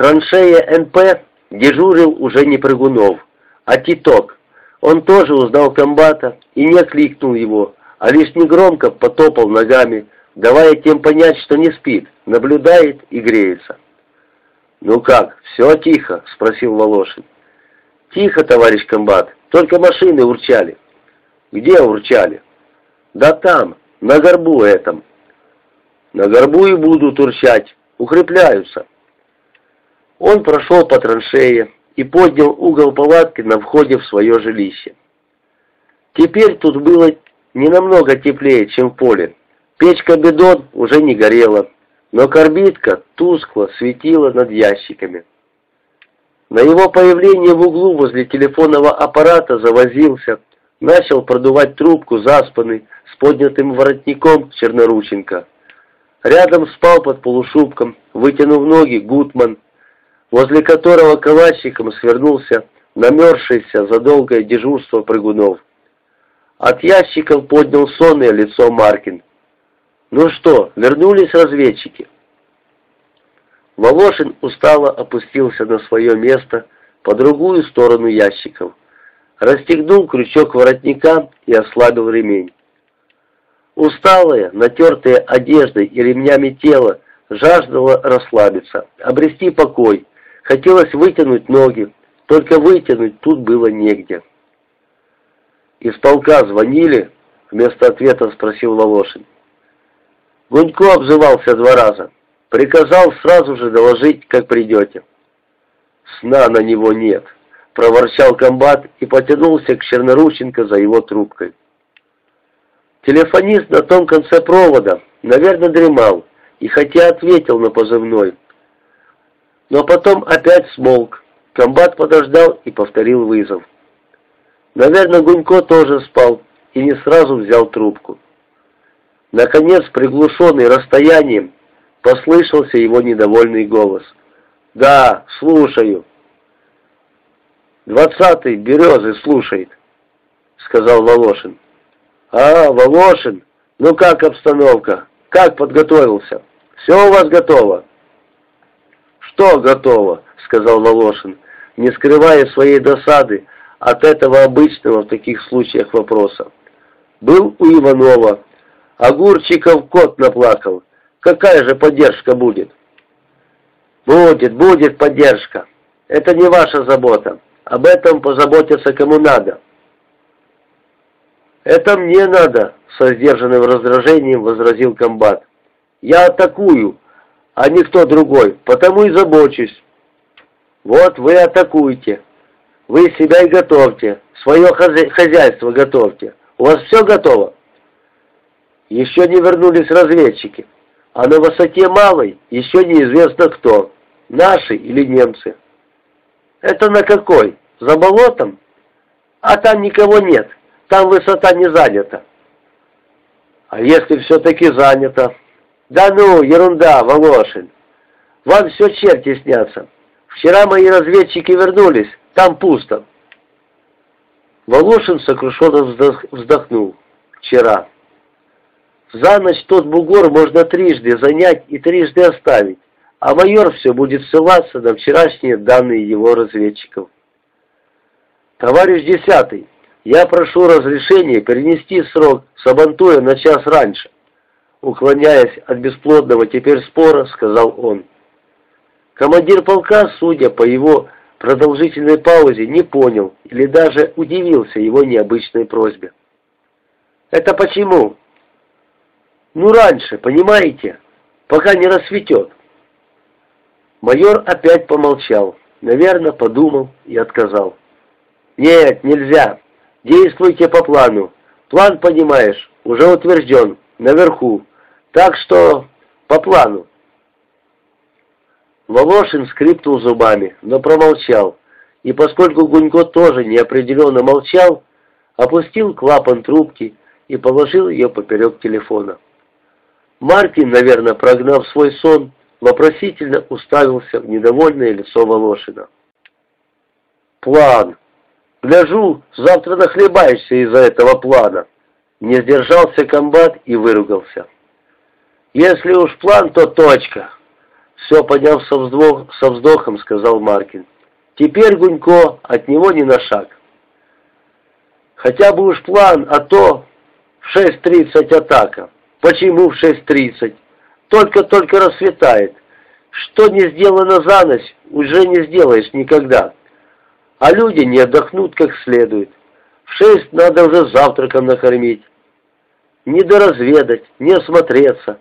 траншее НП дежурил уже не Прыгунов, а Титок. Он тоже узнал комбата и не окликнул его, а лишь негромко потопал ногами, давая тем понять, что не спит, наблюдает и греется. «Ну как, все тихо?» — спросил Волошин. «Тихо, товарищ комбат, только машины урчали». «Где урчали?» «Да там, на горбу этом». «На горбу и будут урчать, укрепляются». Он прошел по траншее и поднял угол палатки на входе в свое жилище. Теперь тут было не намного теплее, чем в поле. Печка-бедон уже не горела, но корбитка тускло светила над ящиками. На его появление в углу возле телефонного аппарата завозился, начал продувать трубку заспанный, с поднятым воротником Чернорученко. Рядом спал под полушубком, вытянув ноги, Гутман, возле которого калачиком свернулся намерзшийся за долгое дежурство прыгунов. От ящиков поднял сонное лицо Маркин. «Ну что, вернулись разведчики?» Волошин устало опустился на свое место по другую сторону ящиков, расстегнул крючок воротника и ослабил ремень. Усталое, натертое одеждой и ремнями тело жаждало расслабиться, обрести покой, хотелось вытянуть ноги, только вытянуть тут было негде. «Из полка звонили?» — вместо ответа спросил Волошин. Гунько обзывался два раза. Приказал сразу же доложить, как придете. Сна на него нет, проворчал комбат и потянулся к Чернорученко за его трубкой. Телефонист на том конце провода, наверное, дремал, и хотя ответил на позывной, но потом опять смолк. Комбат подождал и повторил вызов. Наверное, Гунько тоже спал и не сразу взял трубку. Наконец, приглушенный расстоянием, послышался его недовольный голос. «Да, слушаю». «Двадцатый березы слушает», — сказал Волошин. «А, Волошин, ну как обстановка? Как подготовился? Все у вас готово?» «Что готово?» — сказал Волошин, не скрывая своей досады от этого обычного в таких случаях вопроса. «Был у Иванова, Огурчиков кот наплакал. Какая же поддержка будет? Будет, будет поддержка. Это не ваша забота. Об этом позаботиться кому надо. Это мне надо, со сдержанным раздражением возразил комбат. Я атакую, а никто другой, потому и забочусь. Вот вы атакуете. Вы себя и готовьте, свое хозяйство готовьте. У вас все готово? Еще не вернулись разведчики, а на высоте малой еще неизвестно кто, наши или немцы. Это на какой? За болотом? А там никого нет, там высота не занята. А если все-таки занято? Да ну, ерунда, Волошин. Вам все черти снятся. Вчера мои разведчики вернулись, там пусто. Волошин сокрушенно вздохнул. Вчера. За ночь тот бугор можно трижды занять и трижды оставить, а майор все будет ссылаться на вчерашние данные его разведчиков. Товарищ десятый, я прошу разрешения перенести срок Сабантуя на час раньше. Уклоняясь от бесплодного теперь спора, сказал он. Командир полка, судя по его продолжительной паузе, не понял или даже удивился его необычной просьбе. «Это почему?» Ну, раньше, понимаете? Пока не рассветет. Майор опять помолчал. Наверное, подумал и отказал. Нет, нельзя. Действуйте по плану. План, понимаешь, уже утвержден, наверху. Так что по плану. Волошин скрипнул зубами, но промолчал. И поскольку Гунько тоже неопределенно молчал, опустил клапан трубки и положил ее поперек телефона. Мартин, наверное, прогнав свой сон, вопросительно уставился в недовольное лицо Волошина. «План! Гляжу, завтра нахлебаешься из-за этого плана!» Не сдержался комбат и выругался. «Если уж план, то точка. Все поняв со, вздох, со вздохом, сказал Маркин. Теперь Гунько от него ни на шаг. Хотя бы уж план, а то в 6.30 атака. Почему в 6.30? Только-только рассветает. Что не сделано за ночь, уже не сделаешь никогда. А люди не отдохнут как следует. В шесть надо уже завтраком накормить. Не доразведать, не осмотреться.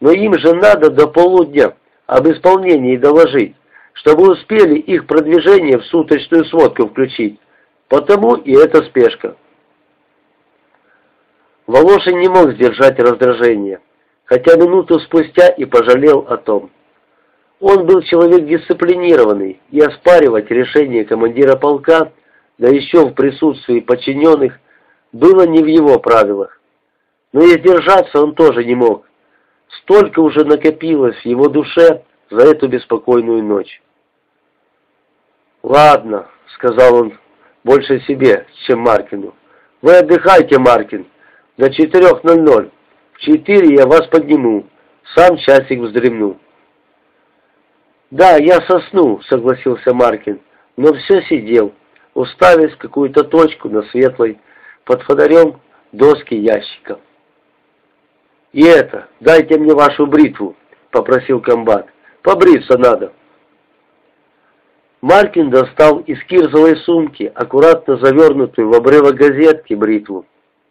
Но им же надо до полудня об исполнении доложить, чтобы успели их продвижение в суточную сводку включить. Потому и эта спешка. Волошин не мог сдержать раздражение, хотя минуту спустя и пожалел о том. Он был человек дисциплинированный, и оспаривать решение командира полка, да еще в присутствии подчиненных, было не в его правилах. Но и сдержаться он тоже не мог. Столько уже накопилось в его душе за эту беспокойную ночь. «Ладно», — сказал он больше себе, чем Маркину. «Вы отдыхайте, Маркин, до 4.00. В 4 я вас подниму, сам часик вздремну». «Да, я сосну», — согласился Маркин, но все сидел, уставясь в какую-то точку на светлой, под фонарем доски ящика. «И это, дайте мне вашу бритву», — попросил комбат. «Побриться надо». Маркин достал из кирзовой сумки аккуратно завернутую в обрывок газетки бритву,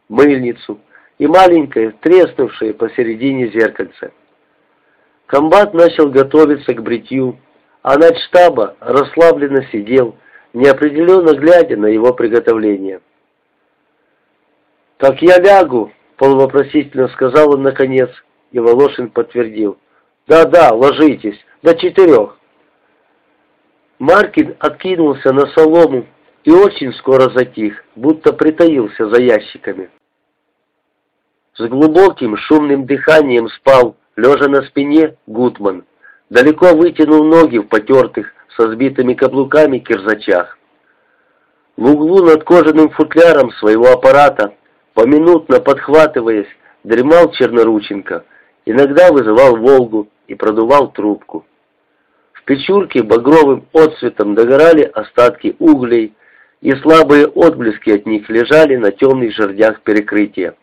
мыльницу и маленькое, треснувшее посередине зеркальце. Комбат начал готовиться к бритью, а штаба расслабленно сидел, неопределенно глядя на его приготовление. «Так я лягу», — полувопросительно сказал он наконец, и Волошин подтвердил. «Да-да, ложитесь, до четырех». Маркин откинулся на солому и очень скоро затих, будто притаился за ящиками. С глубоким шумным дыханием спал, лежа на спине, Гутман. Далеко вытянул ноги в потертых, со сбитыми каблуками кирзачах. В углу над кожаным футляром своего аппарата, поминутно подхватываясь, дремал Чернорученко, иногда вызывал «Волгу» и продувал трубку. В печурке багровым отцветом догорали остатки углей, и слабые отблески от них лежали на темных жердях перекрытия.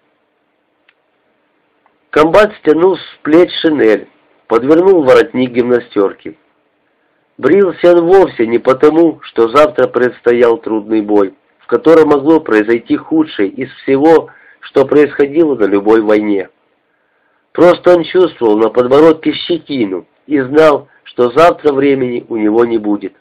Комбат стянул с плеч шинель, подвернул воротник гимнастерки. Брился он вовсе не потому, что завтра предстоял трудный бой, котором могло произойти худшее из всего, что происходило на любой войне. Просто он чувствовал на подбородке щетину и знал, что завтра времени у него не будет.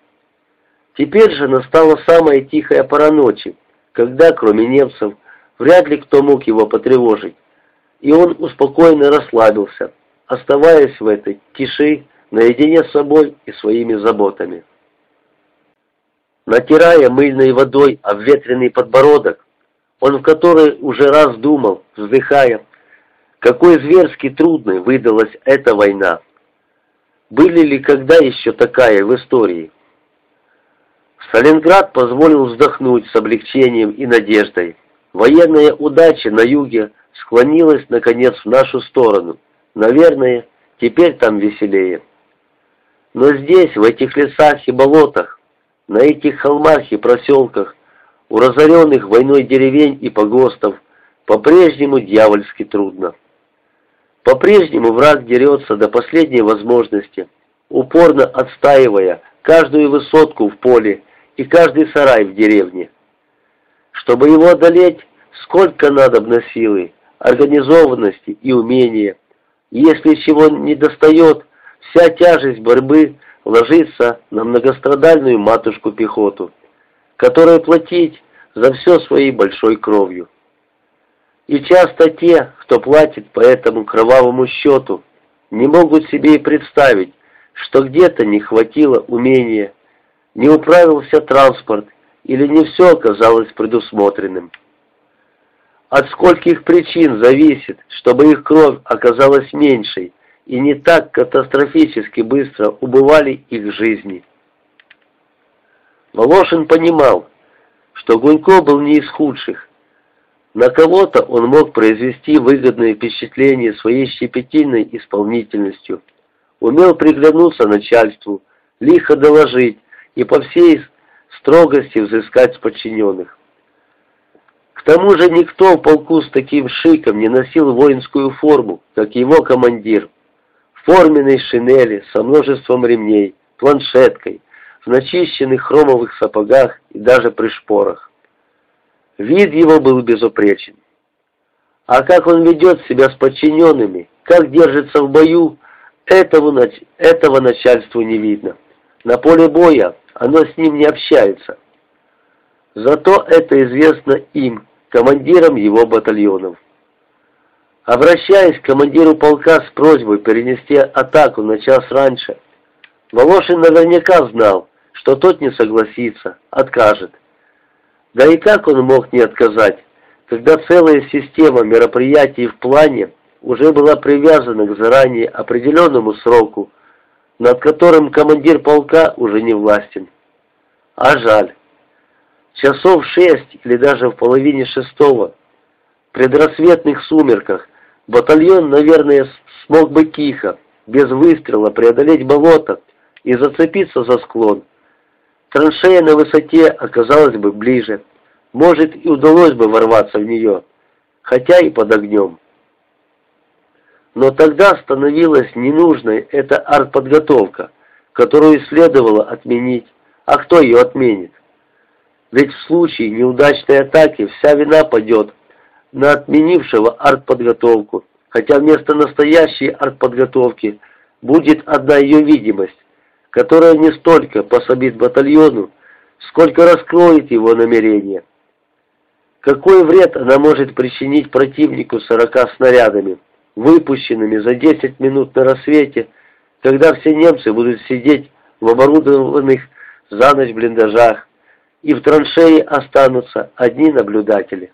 Теперь же настала самая тихая пора ночи, когда, кроме немцев, вряд ли кто мог его потревожить, и он успокоенно расслабился, оставаясь в этой тиши наедине с собой и своими заботами. Натирая мыльной водой обветренный подбородок, он в который уже раз думал, вздыхая, какой зверски трудной выдалась эта война. Были ли когда еще такая в истории? Сталинград позволил вздохнуть с облегчением и надеждой. Военная удача на юге склонилась, наконец, в нашу сторону – Наверное, теперь там веселее. Но здесь, в этих лесах и болотах, на этих холмах и проселках, у разоренных войной деревень и погостов, по-прежнему дьявольски трудно. По-прежнему враг дерется до последней возможности, упорно отстаивая каждую высотку в поле и каждый сарай в деревне. Чтобы его одолеть, сколько надобно силы, организованности и умения, если чего не достает, вся тяжесть борьбы ложится на многострадальную матушку-пехоту, которая платить за все своей большой кровью. И часто те, кто платит по этому кровавому счету, не могут себе и представить, что где-то не хватило умения, не управился транспорт или не все оказалось предусмотренным. От скольких причин зависит, чтобы их кровь оказалась меньшей, и не так катастрофически быстро убывали их жизни. Волошин понимал, что Гунько был не из худших. На кого-то он мог произвести выгодное впечатление своей щепетильной исполнительностью, умел приглянуться начальству, лихо доложить и по всей строгости взыскать с подчиненных. К тому же никто в полку с таким шиком не носил воинскую форму, как его командир. Форменной шинели со множеством ремней, планшеткой, в начищенных хромовых сапогах и даже при шпорах. Вид его был безупречен. А как он ведет себя с подчиненными, как держится в бою, этого, этого начальству не видно. На поле боя оно с ним не общается. Зато это известно им, командирам его батальонов. Обращаясь к командиру полка с просьбой перенести атаку на час раньше, Волошин наверняка знал, что тот не согласится, откажет. Да и как он мог не отказать, когда целая система мероприятий в плане уже была привязана к заранее определенному сроку, над которым командир полка уже не властен. А жаль. Часов шесть или даже в половине шестого, в предрассветных сумерках, батальон, наверное, смог бы тихо, без выстрела преодолеть болото и зацепиться за склон. Траншея на высоте оказалась бы ближе, может и удалось бы ворваться в нее, хотя и под огнем. Но тогда становилась ненужной эта артподготовка, которую следовало отменить. А кто ее отменит? Ведь в случае неудачной атаки вся вина падет на отменившего артподготовку, хотя вместо настоящей артподготовки будет одна ее видимость, которая не столько пособит батальону, сколько раскроет его намерения. Какой вред она может причинить противнику сорока снарядами? выпущенными за 10 минут на рассвете, когда все немцы будут сидеть в оборудованных за ночь блиндажах, и в траншеи останутся одни наблюдатели.